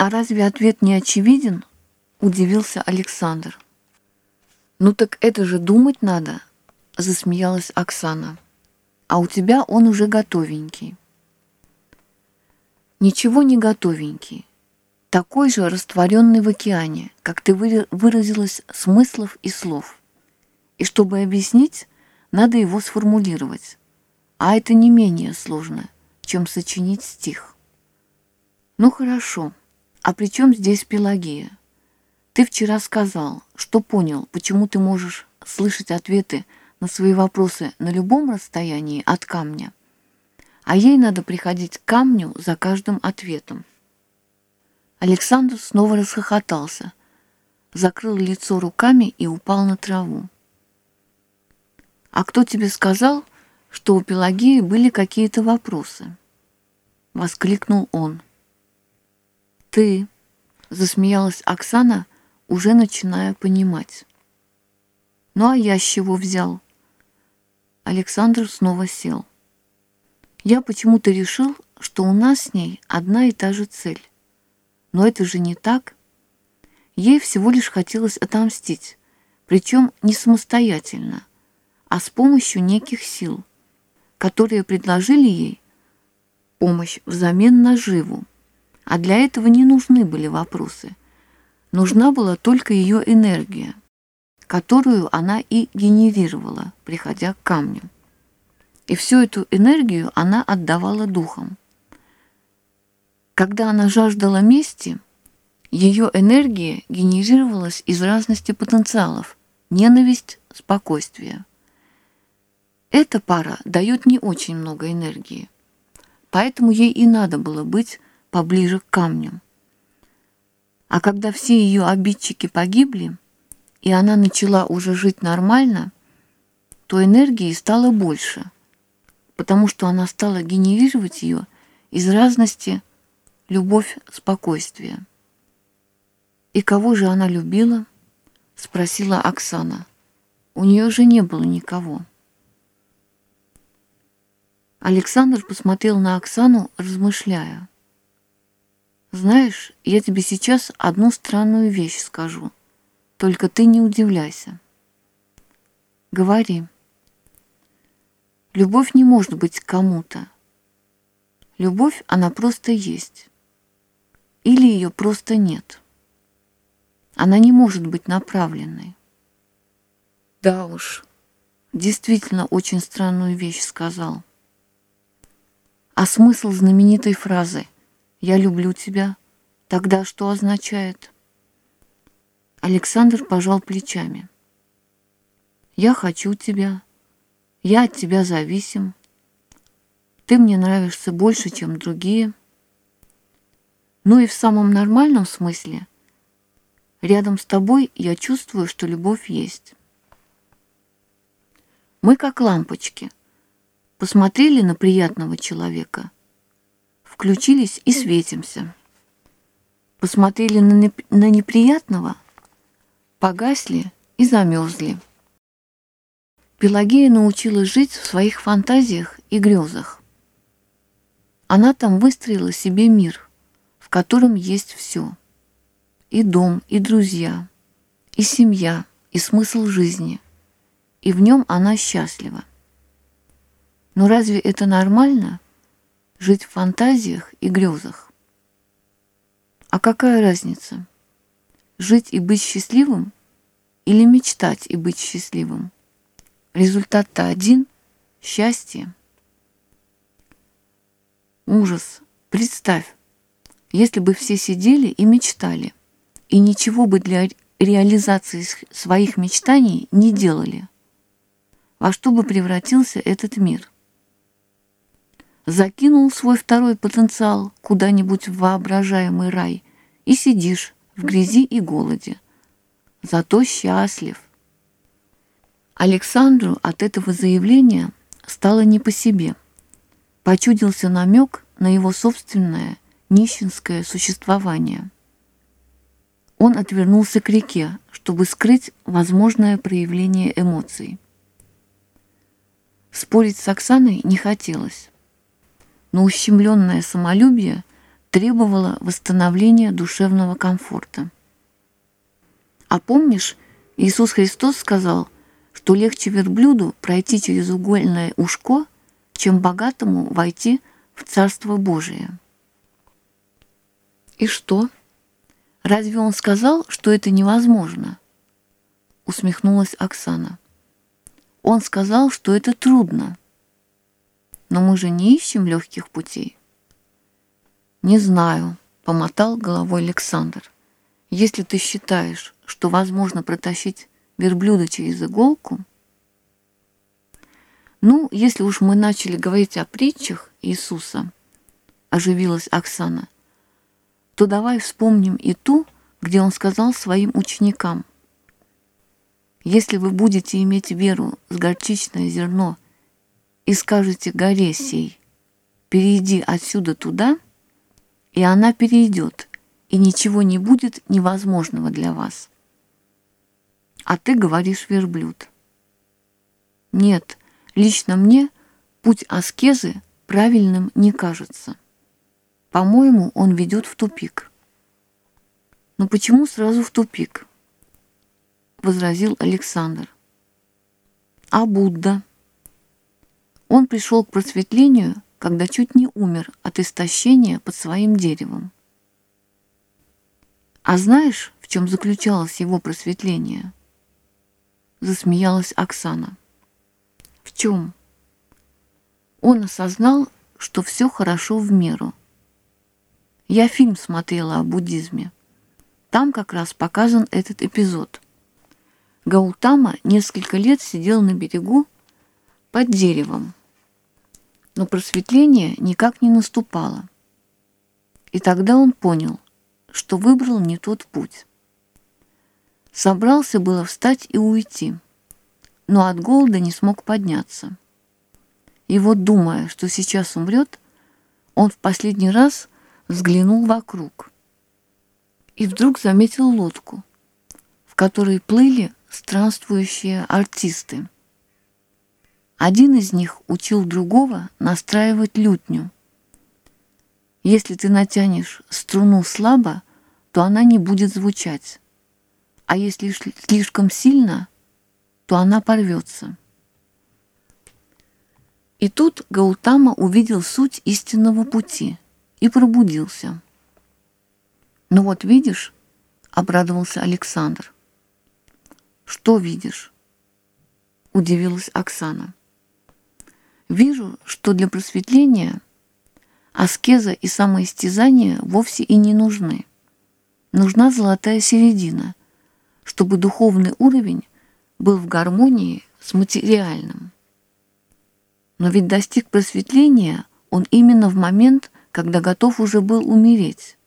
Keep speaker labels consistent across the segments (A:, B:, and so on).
A: А разве ответ не очевиден? Удивился Александр. Ну так это же думать надо, засмеялась Оксана. А у тебя он уже готовенький. Ничего не готовенький. Такой же растворенный в океане, как ты выразилась, смыслов и слов. И чтобы объяснить, надо его сформулировать. А это не менее сложно, чем сочинить стих. Ну хорошо, а при чем здесь Пелагея? Ты вчера сказал, что понял, почему ты можешь слышать ответы на свои вопросы на любом расстоянии от камня, а ей надо приходить к камню за каждым ответом. Александр снова расхохотался, закрыл лицо руками и упал на траву. «А кто тебе сказал, что у Пелагеи были какие-то вопросы?» — воскликнул он. «Ты», — засмеялась Оксана, уже начиная понимать. «Ну а я с чего взял?» Александр снова сел. «Я почему-то решил, что у нас с ней одна и та же цель. Но это же не так. Ей всего лишь хотелось отомстить, причем не самостоятельно, а с помощью неких сил, которые предложили ей помощь взамен на живу. А для этого не нужны были вопросы. Нужна была только ее энергия, которую она и генерировала, приходя к камню. И всю эту энергию она отдавала духам. Когда она жаждала мести, ее энергия генерировалась из разности потенциалов – ненависть, спокойствие. Эта пара дает не очень много энергии, поэтому ей и надо было быть поближе к камню. А когда все ее обидчики погибли, и она начала уже жить нормально, то энергии стало больше, потому что она стала генерировать ее из разности любовь, спокойствие. «И кого же она любила?» — спросила Оксана. «У нее же не было никого». Александр посмотрел на Оксану, размышляя. «Знаешь, я тебе сейчас одну странную вещь скажу, только ты не удивляйся». «Говори». «Любовь не может быть кому-то. Любовь, она просто есть или ее просто нет. Она не может быть направленной. Да уж, действительно очень странную вещь сказал. А смысл знаменитой фразы «Я люблю тебя» тогда что означает? Александр пожал плечами. «Я хочу тебя. Я от тебя зависим. Ты мне нравишься больше, чем другие». Ну и в самом нормальном смысле. Рядом с тобой я чувствую, что любовь есть. Мы как лампочки. Посмотрели на приятного человека, включились и светимся. Посмотрели на, неп на неприятного, погасли и замерзли. Пелагея научилась жить в своих фантазиях и грезах. Она там выстроила себе мир – в котором есть все. И дом, и друзья, и семья, и смысл жизни. И в нем она счастлива. Но разве это нормально – жить в фантазиях и грезах? А какая разница? Жить и быть счастливым или мечтать и быть счастливым? Результат-то один – счастье. Ужас. Представь, если бы все сидели и мечтали, и ничего бы для реализации своих мечтаний не делали, во что бы превратился этот мир? Закинул свой второй потенциал куда-нибудь в воображаемый рай и сидишь в грязи и голоде. Зато счастлив. Александру от этого заявления стало не по себе. Почудился намек на его собственное нищенское существование. Он отвернулся к реке, чтобы скрыть возможное проявление эмоций. Спорить с Оксаной не хотелось, но ущемленное самолюбие требовало восстановления душевного комфорта. А помнишь, Иисус Христос сказал, что легче верблюду пройти через угольное ушко, чем богатому войти в Царство Божие. И что? Разве он сказал, что это невозможно? Усмехнулась Оксана. Он сказал, что это трудно. Но мы же не ищем легких путей. Не знаю, помотал головой Александр. Если ты считаешь, что возможно протащить верблюда через иголку, ну, если уж мы начали говорить о притчах Иисуса, оживилась Оксана, то давай вспомним и ту, где он сказал своим ученикам. Если вы будете иметь веру с горчичное зерно и скажете горе сей, перейди отсюда туда, и она перейдет, и ничего не будет невозможного для вас. А ты говоришь верблюд. Нет, лично мне путь аскезы правильным не кажется. По-моему, он ведет в тупик. Но почему сразу в тупик? Возразил Александр. А Будда? Он пришел к просветлению, когда чуть не умер от истощения под своим деревом. А знаешь, в чем заключалось его просветление? Засмеялась Оксана. В чем? Он осознал, что все хорошо в меру – я фильм смотрела о буддизме. Там как раз показан этот эпизод. Гаутама несколько лет сидел на берегу под деревом, но просветление никак не наступало. И тогда он понял, что выбрал не тот путь. Собрался было встать и уйти, но от голода не смог подняться. И вот, думая, что сейчас умрет, он в последний раз – взглянул вокруг и вдруг заметил лодку, в которой плыли странствующие артисты. Один из них учил другого настраивать лютню. Если ты натянешь струну слабо, то она не будет звучать, а если слишком сильно, то она порвется. И тут Гаутама увидел суть истинного пути — и пробудился. «Ну вот видишь», — обрадовался Александр. «Что видишь?» — удивилась Оксана. «Вижу, что для просветления аскеза и самоистязание вовсе и не нужны. Нужна золотая середина, чтобы духовный уровень был в гармонии с материальным. Но ведь достиг просветления он именно в момент, когда готов уже был умереть.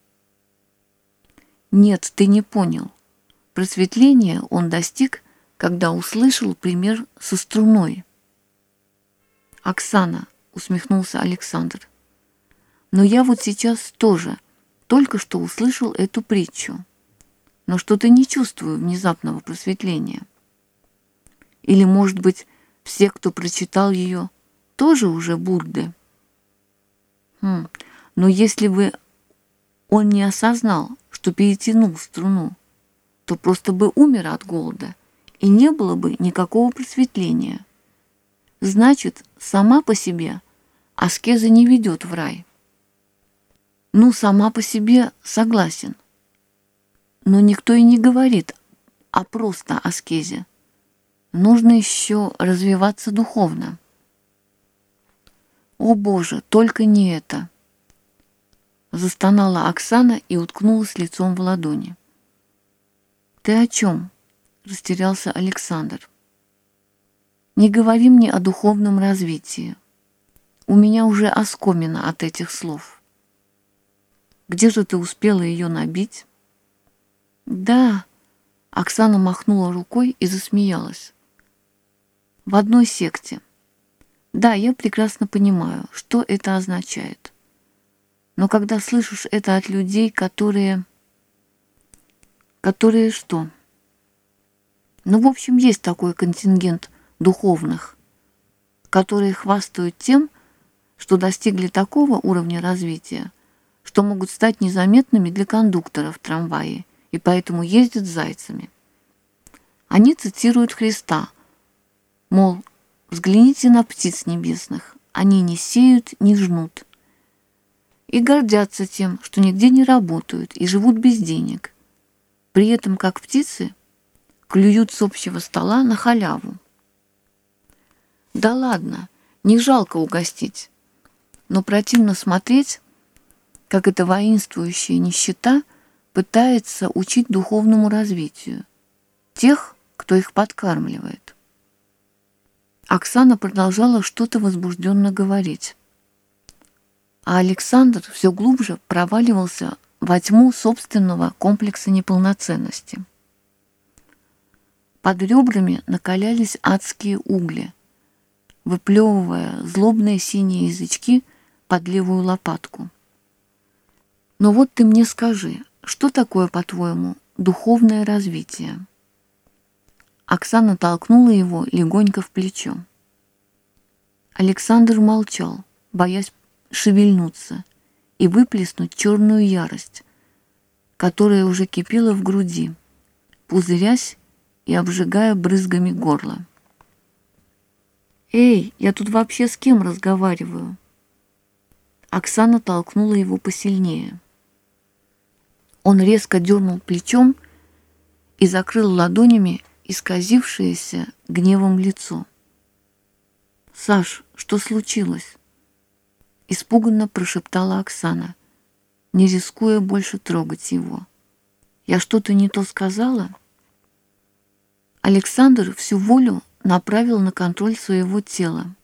A: Нет, ты не понял. Просветления он достиг, когда услышал пример со струной. «Оксана», — усмехнулся Александр, — «но я вот сейчас тоже только что услышал эту притчу, но что-то не чувствую внезапного просветления. Или, может быть, все, кто прочитал ее, тоже уже Будды?» Хм, но если бы он не осознал, что перетянул струну, то просто бы умер от голода, и не было бы никакого просветления. Значит, сама по себе аскеза не ведет в рай. Ну, сама по себе согласен. Но никто и не говорит о просто аскезе. Нужно еще развиваться духовно. О Боже, только не это. Застонала Оксана и уткнулась лицом в ладони. «Ты о чем?» — растерялся Александр. «Не говори мне о духовном развитии. У меня уже оскомина от этих слов. Где же ты успела ее набить?» «Да», — Оксана махнула рукой и засмеялась. «В одной секте. Да, я прекрасно понимаю, что это означает. Но когда слышишь это от людей, которые... Которые что? Ну, в общем, есть такой контингент духовных, которые хвастают тем, что достигли такого уровня развития, что могут стать незаметными для кондуктора в и поэтому ездят зайцами. Они цитируют Христа, мол, взгляните на птиц небесных, они не сеют, не жнут. И гордятся тем, что нигде не работают и живут без денег. При этом, как птицы, клюют с общего стола на халяву. Да ладно, не жалко угостить. Но противно смотреть, как эта воинствующая нищета пытается учить духовному развитию тех, кто их подкармливает. Оксана продолжала что-то возбужденно говорить. А Александр все глубже проваливался во тьму собственного комплекса неполноценности. Под ребрами накалялись адские угли, выплевывая злобные синие язычки под левую лопатку. Но вот ты мне скажи, что такое, по-твоему, духовное развитие? Оксана толкнула его легонько в плечо. Александр молчал, боясь шевельнуться и выплеснуть черную ярость, которая уже кипела в груди, пузырясь и обжигая брызгами горло. «Эй, я тут вообще с кем разговариваю?» Оксана толкнула его посильнее. Он резко дернул плечом и закрыл ладонями исказившееся гневом лицо. «Саш, что случилось?» Испуганно прошептала Оксана, не рискуя больше трогать его. «Я что-то не то сказала?» Александр всю волю направил на контроль своего тела,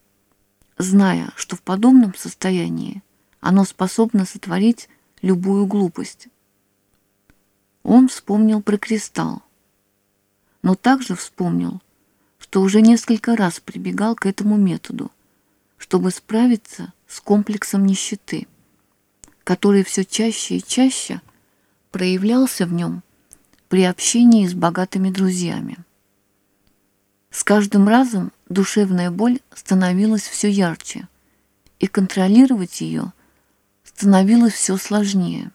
A: зная, что в подобном состоянии оно способно сотворить любую глупость. Он вспомнил про кристалл, но также вспомнил, что уже несколько раз прибегал к этому методу, чтобы справиться с комплексом нищеты, который все чаще и чаще проявлялся в нем при общении с богатыми друзьями. С каждым разом душевная боль становилась все ярче, и контролировать ее становилось все сложнее.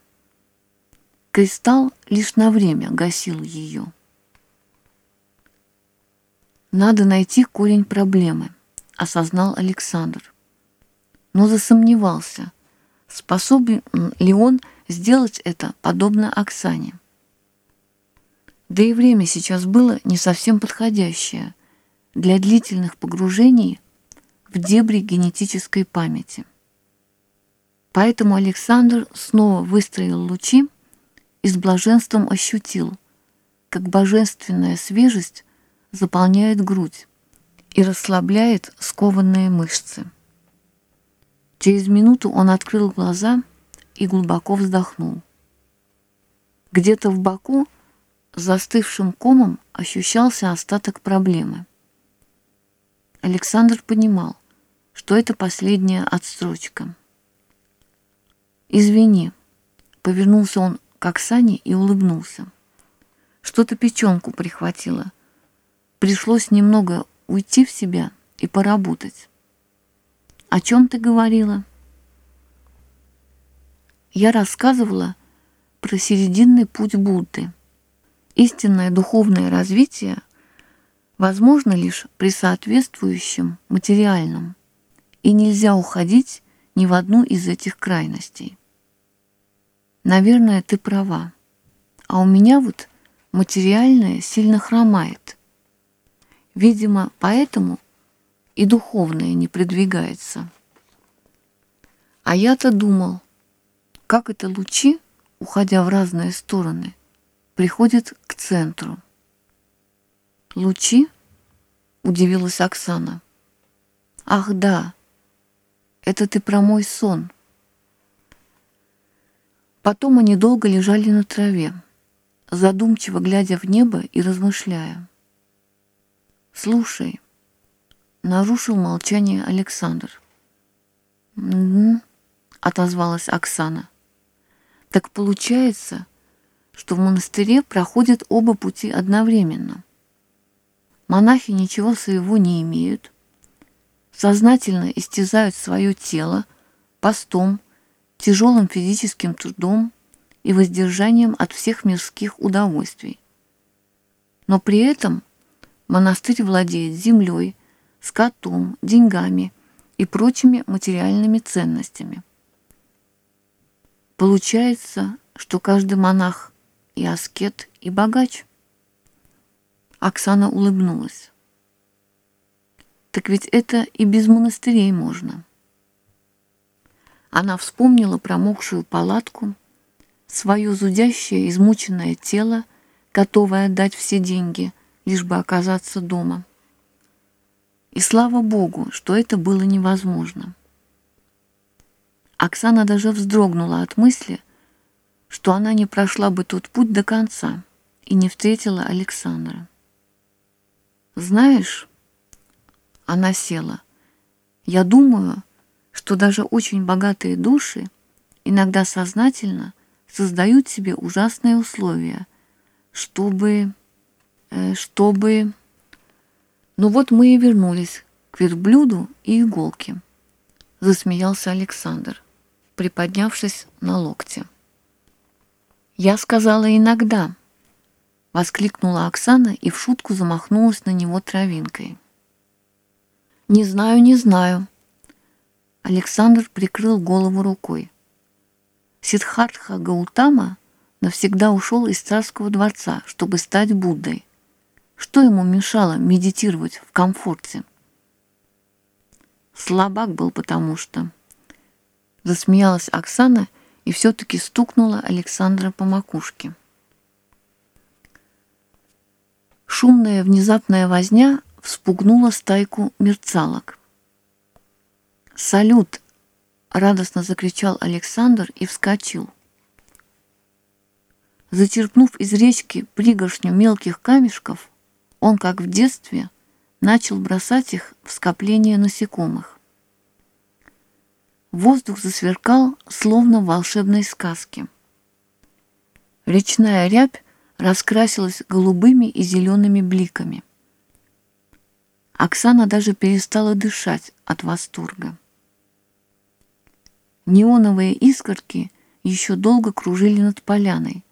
A: Кристалл лишь на время гасил ее. Надо найти корень проблемы, осознал Александр. Но засомневался, способен ли он сделать это подобно Оксане. Да и время сейчас было не совсем подходящее – для длительных погружений в дебри генетической памяти. Поэтому Александр снова выстроил лучи и с блаженством ощутил, как божественная свежесть заполняет грудь и расслабляет скованные мышцы. Через минуту он открыл глаза и глубоко вздохнул. Где-то в боку застывшим комом ощущался остаток проблемы – Александр понимал, что это последняя отстрочка. «Извини», — повернулся он к Оксане и улыбнулся. «Что-то печенку прихватило. Пришлось немного уйти в себя и поработать». «О чем ты говорила?» Я рассказывала про серединный путь Будды. Истинное духовное развитие — возможно лишь при соответствующем материальном, и нельзя уходить ни в одну из этих крайностей. Наверное, ты права. А у меня вот материальное сильно хромает. Видимо, поэтому и духовное не продвигается. А я-то думал, как это лучи, уходя в разные стороны, приходят к центру. «Лучи?» — удивилась Оксана. «Ах, да, это ты про мой сон». Потом они долго лежали на траве, задумчиво глядя в небо и размышляя. «Слушай», — нарушил молчание Александр. «М-м-м», отозвалась Оксана. «Так получается, что в монастыре проходят оба пути одновременно». Монахи ничего своего не имеют, сознательно истязают свое тело постом, тяжелым физическим трудом и воздержанием от всех мирских удовольствий. Но при этом монастырь владеет землей, скотом, деньгами и прочими материальными ценностями. Получается, что каждый монах и аскет, и богач. Оксана улыбнулась. Так ведь это и без монастырей можно. Она вспомнила промокшую палатку, свое зудящее, измученное тело, готовое отдать все деньги, лишь бы оказаться дома. И слава Богу, что это было невозможно. Оксана даже вздрогнула от мысли, что она не прошла бы тот путь до конца и не встретила Александра. «Знаешь...» Она села. «Я думаю, что даже очень богатые души иногда сознательно создают себе ужасные условия, чтобы... Э, чтобы... Ну вот мы и вернулись к верблюду и иголке», засмеялся Александр, приподнявшись на локте. «Я сказала иногда», — воскликнула Оксана и в шутку замахнулась на него травинкой. «Не знаю, не знаю». Александр прикрыл голову рукой. Сиддхартха Гаутама навсегда ушел из царского дворца, чтобы стать Буддой. Что ему мешало медитировать в комфорте? Слабак был потому что... Засмеялась Оксана и все-таки стукнула Александра по макушке. Шумная внезапная возня вспугнула стайку мерцалок. «Салют!» — радостно закричал Александр и вскочил. Зачерпнув из речки пригоршню мелких камешков, он, как в детстве, начал бросать их в скопление насекомых. Воздух засверкал, словно в волшебной сказке. Речная рябь раскрасилась голубыми и зелеными бликами. Оксана даже перестала дышать от восторга. Неоновые искорки еще долго кружили над поляной,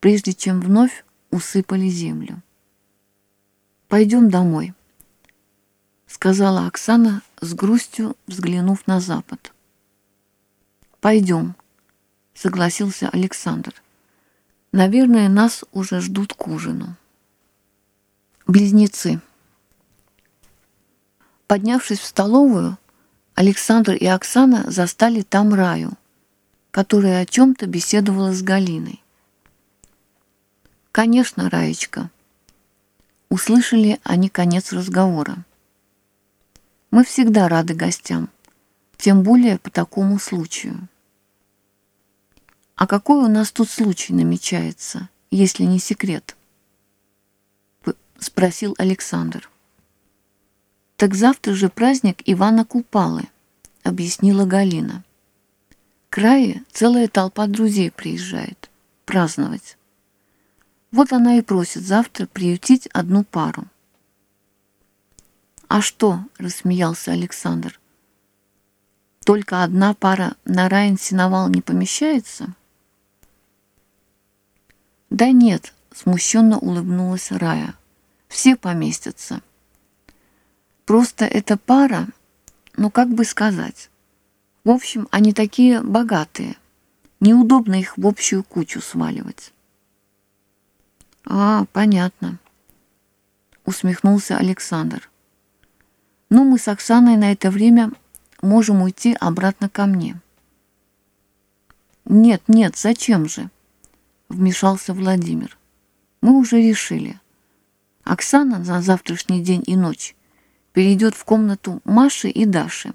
A: прежде чем вновь усыпали землю. «Пойдем домой», — сказала Оксана с грустью, взглянув на запад. «Пойдем», — согласился Александр. «Наверное, нас уже ждут к ужину». Близнецы. Поднявшись в столовую, Александр и Оксана застали там Раю, которая о чем-то беседовала с Галиной. «Конечно, Раечка», — услышали они конец разговора. «Мы всегда рады гостям», — тем более по такому случаю. А какой у нас тут случай намечается, если не секрет? Спросил Александр. Так завтра же праздник Ивана Купалы, объяснила Галина. К целая толпа друзей приезжает праздновать. Вот она и просит завтра приютить одну пару. «А что?» — рассмеялся Александр только одна пара на Райн-сеновал не помещается? Да нет, смущенно улыбнулась Рая. Все поместятся. Просто эта пара, ну как бы сказать. В общем, они такие богатые. Неудобно их в общую кучу сваливать. А, понятно. Усмехнулся Александр. Ну, мы с Оксаной на это время можем уйти обратно ко мне. «Нет, нет, зачем же?» — вмешался Владимир. «Мы уже решили. Оксана на завтрашний день и ночь перейдет в комнату Маши и Даши,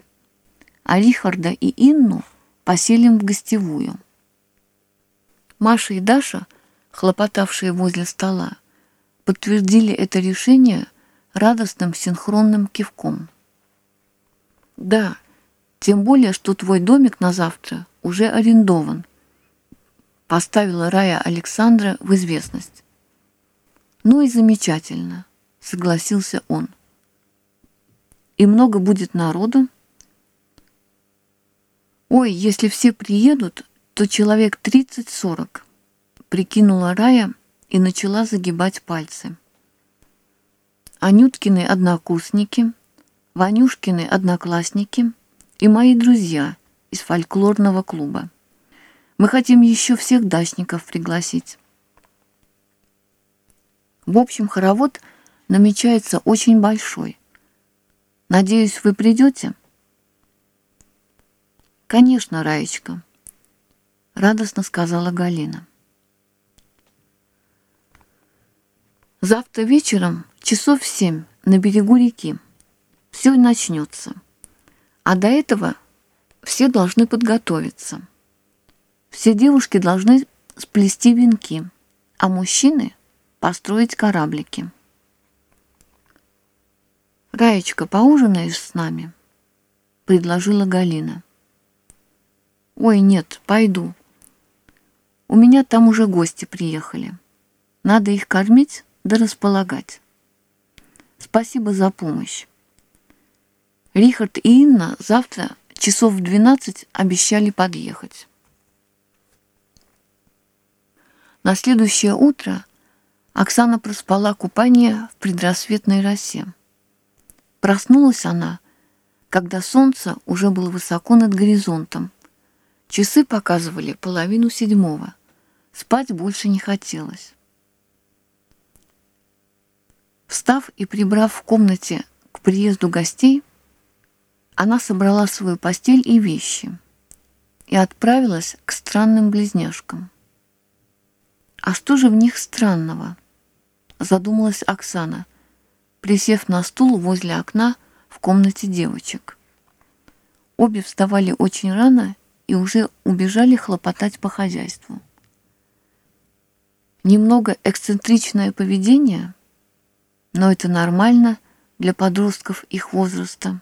A: а Рихарда и Инну поселим в гостевую». Маша и Даша, хлопотавшие возле стола, подтвердили это решение радостным синхронным кивком. «Да, тем более, что твой домик на завтра уже арендован. Поставила Рая Александра в известность. Ну и замечательно, согласился он. И много будет народу? «Ой, если все приедут, то человек 30-40», — прикинула Рая и начала загибать пальцы. Анюткины однокурсники, Ванюшкины одноклассники и мои друзья из фольклорного клуба. Мы хотим еще всех дачников пригласить. В общем, хоровод намечается очень большой. Надеюсь, вы придете? Конечно, Раечка, радостно сказала Галина. Завтра вечером, часов в семь, на берегу реки. Все начнется. А до этого все должны подготовиться. Все девушки должны сплести венки, а мужчины построить кораблики. «Раечка, поужинаешь с нами?» — предложила Галина. «Ой, нет, пойду. У меня там уже гости приехали. Надо их кормить да располагать. Спасибо за помощь. Рихард и Инна завтра часов в двенадцать обещали подъехать. На следующее утро Оксана проспала купание в предрассветной росе. Проснулась она, когда солнце уже было высоко над горизонтом. Часы показывали половину седьмого. Спать больше не хотелось. Встав и прибрав в комнате к приезду гостей, она собрала свою постель и вещи и отправилась к странным близняшкам. А что же в них странного? Задумалась Оксана, присев на стул возле окна в комнате девочек. Обе вставали очень рано и уже убежали хлопотать по хозяйству. Немного эксцентричное поведение, но это нормально для подростков их возраста.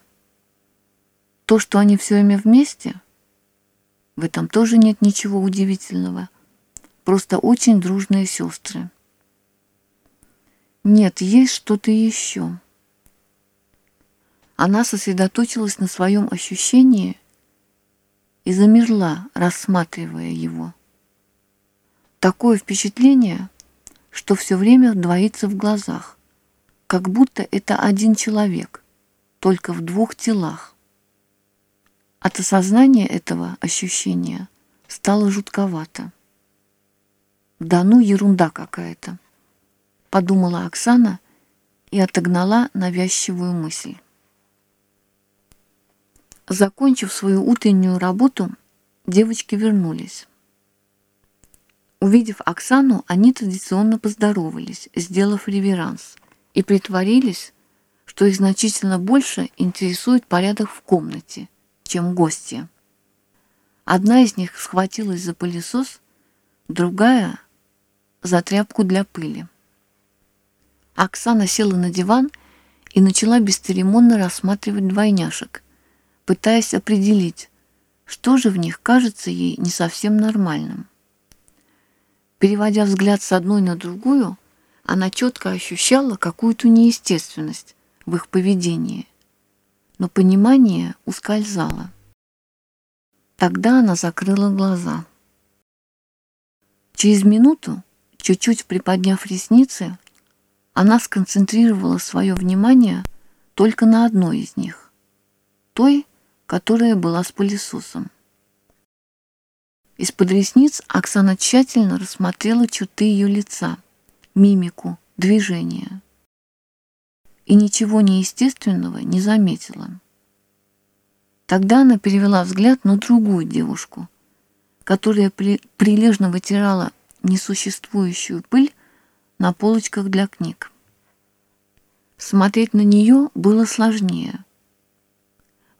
A: То, что они все время вместе, в этом тоже нет ничего удивительного просто очень дружные сестры. Нет, есть что-то еще. Она сосредоточилась на своем ощущении и замерла, рассматривая его. Такое впечатление, что все время двоится в глазах, как будто это один человек, только в двух телах. От осознания этого ощущения стало жутковато. Да ну, ерунда какая-то, подумала Оксана и отогнала навязчивую мысль. Закончив свою утреннюю работу, девочки вернулись. Увидев Оксану, они традиционно поздоровались, сделав реверанс, и притворились, что их значительно больше интересует порядок в комнате, чем гости. Одна из них схватилась за пылесос, другая за тряпку для пыли. Оксана села на диван и начала бесцеремонно рассматривать двойняшек, пытаясь определить, что же в них кажется ей не совсем нормальным. Переводя взгляд с одной на другую, она четко ощущала какую-то неестественность в их поведении, но понимание ускользало. Тогда она закрыла глаза. Через минуту Чуть-чуть приподняв ресницы, она сконцентрировала свое внимание только на одной из них, той, которая была с пылесосом. Из-под ресниц Оксана тщательно рассмотрела черты ее лица, мимику, движения. И ничего неестественного не заметила. Тогда она перевела взгляд на другую девушку, которая при, прилежно вытирала несуществующую пыль на полочках для книг. Смотреть на нее было сложнее.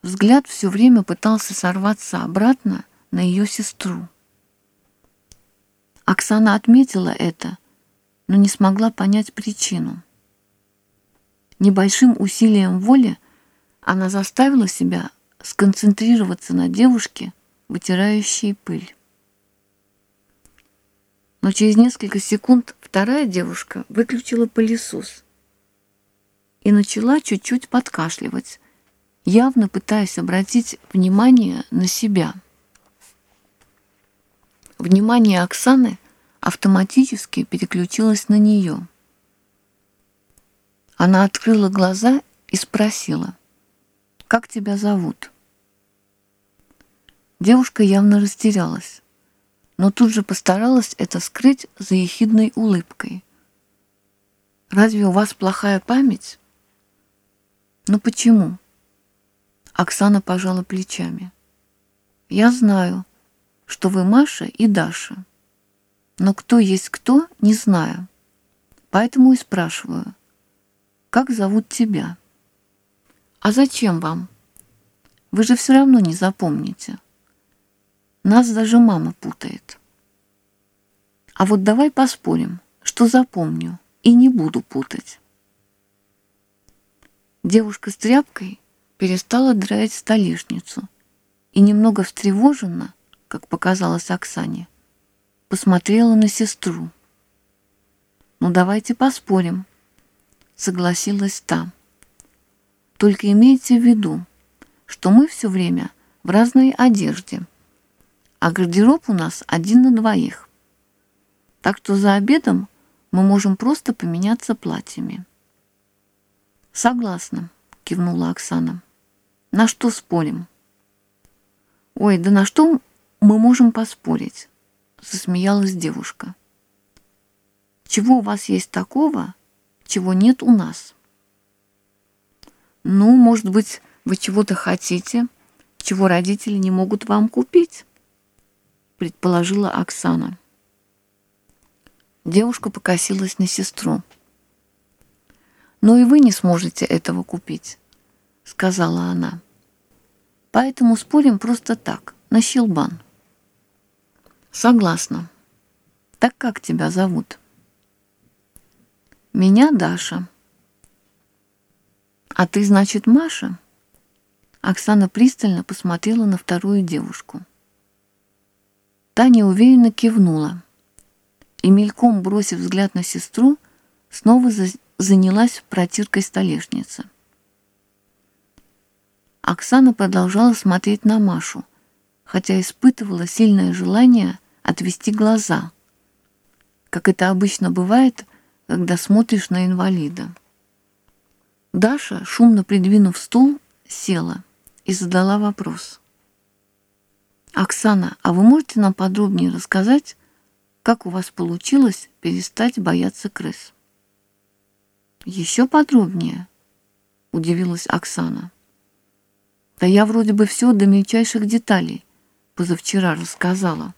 A: Взгляд все время пытался сорваться обратно на ее сестру. Оксана отметила это, но не смогла понять причину. Небольшим усилием воли она заставила себя сконцентрироваться на девушке, вытирающей пыль. Но через несколько секунд вторая девушка выключила пылесос и начала чуть-чуть подкашливать, явно пытаясь обратить внимание на себя. Внимание Оксаны автоматически переключилось на нее. Она открыла глаза и спросила, «Как тебя зовут?» Девушка явно растерялась, но тут же постаралась это скрыть за ехидной улыбкой. «Разве у вас плохая память?» «Ну почему?» Оксана пожала плечами. «Я знаю, что вы Маша и Даша. Но кто есть кто, не знаю. Поэтому и спрашиваю, как зовут тебя? А зачем вам? Вы же все равно не запомните. Нас даже мама путает. А вот давай поспорим, что запомню и не буду путать. Девушка с тряпкой перестала драить столешницу и немного встревоженно, как показалось Оксане, посмотрела на сестру. «Ну, давайте поспорим», — согласилась та. «Только имейте в виду, что мы все время в разной одежде, а гардероб у нас один на двоих. Так что за обедом мы можем просто поменяться платьями». «Согласна», — кивнула Оксана. На что спорим? Ой, да на что мы можем поспорить? Засмеялась девушка. Чего у вас есть такого, чего нет у нас? Ну, может быть, вы чего-то хотите, чего родители не могут вам купить? Предположила Оксана. Девушка покосилась на сестру. Но и вы не сможете этого купить, сказала она. Поэтому спорим просто так, на щелбан. Согласна. Так как тебя зовут? Меня Даша. А ты, значит, Маша? Оксана пристально посмотрела на вторую девушку. Таня уверенно кивнула и, мельком бросив взгляд на сестру, снова занялась протиркой столешницы. Оксана продолжала смотреть на Машу, хотя испытывала сильное желание отвести глаза, как это обычно бывает, когда смотришь на инвалида. Даша, шумно придвинув стул, села и задала вопрос. «Оксана, а вы можете нам подробнее рассказать, как у вас получилось перестать бояться крыс?» «Еще подробнее?» – удивилась Оксана. Да я вроде бы все до мельчайших деталей позавчера рассказала.